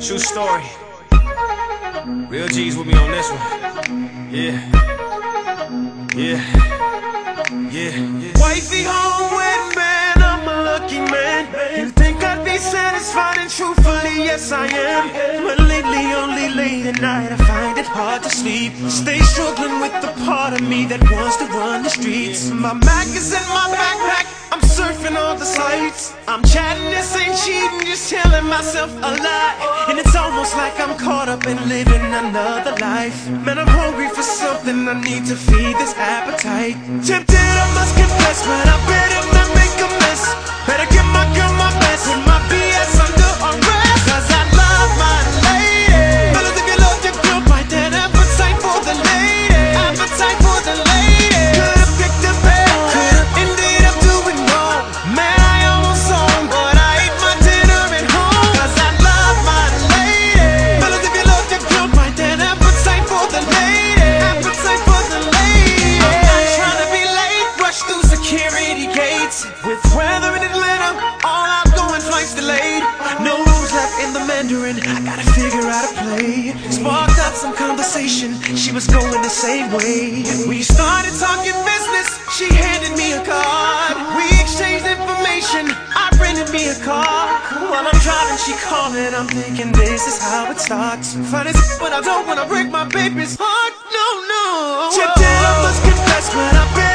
True story. Real G's with me on this one. Yeah. Yeah. Yeah. yeah. Wifey home with man, I'm a lucky man. You think I'd be satisfied and truthfully, yes I am. But lately, only late at night, I find it hard to sleep. Stay struggling with the part of me that wants to run the streets. My Mac is in my backpack. Surfing all the sites. I'm chatting, this ain't cheating, just telling myself a lie. And it's almost like I'm caught up in living another life. Man, I'm hungry for something, I need to feed this appetite. Tempted, I must confess, but I I gotta figure out a play. Sparked up some conversation, she was going the same way. We started talking business, she handed me a card. We exchanged information, I rented me a car. While I'm driving, she calling, I'm thinking this is how it starts. As but I don't wanna break my baby's heart, no, no. Tempted, I must confess, but I better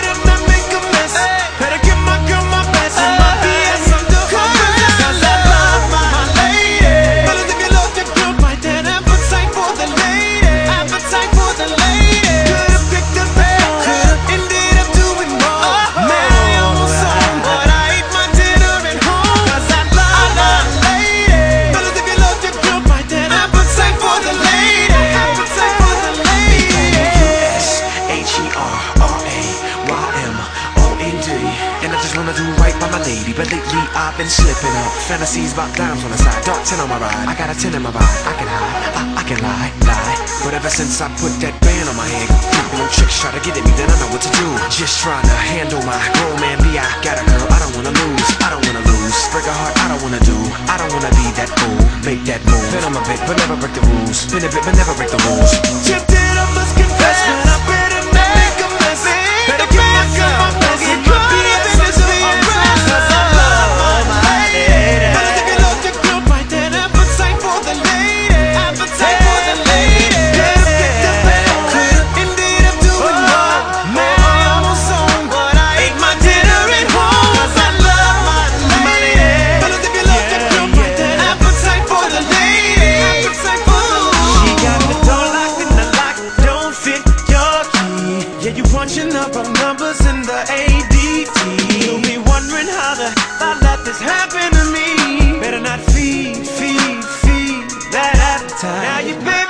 But lately I've been slipping up. Fantasies about dimes on the side Dark 10 on my ride. I got a 10 in my ride I can hide, I, I can lie, lie. But ever since I put that band on my head Creeping on chicks try to get at me Then I know what to do. Just trying to handle my grown man B I got a girl I don't wanna lose I don't wanna lose. Break a heart I don't wanna do I don't wanna be that fool. Make that move. Then I'm a bit but never break the rules. Been a bit but never break the rules. Tempted, I must confess, hell I let this happen to me. Better not feed, feed, feed that appetite. Now you baby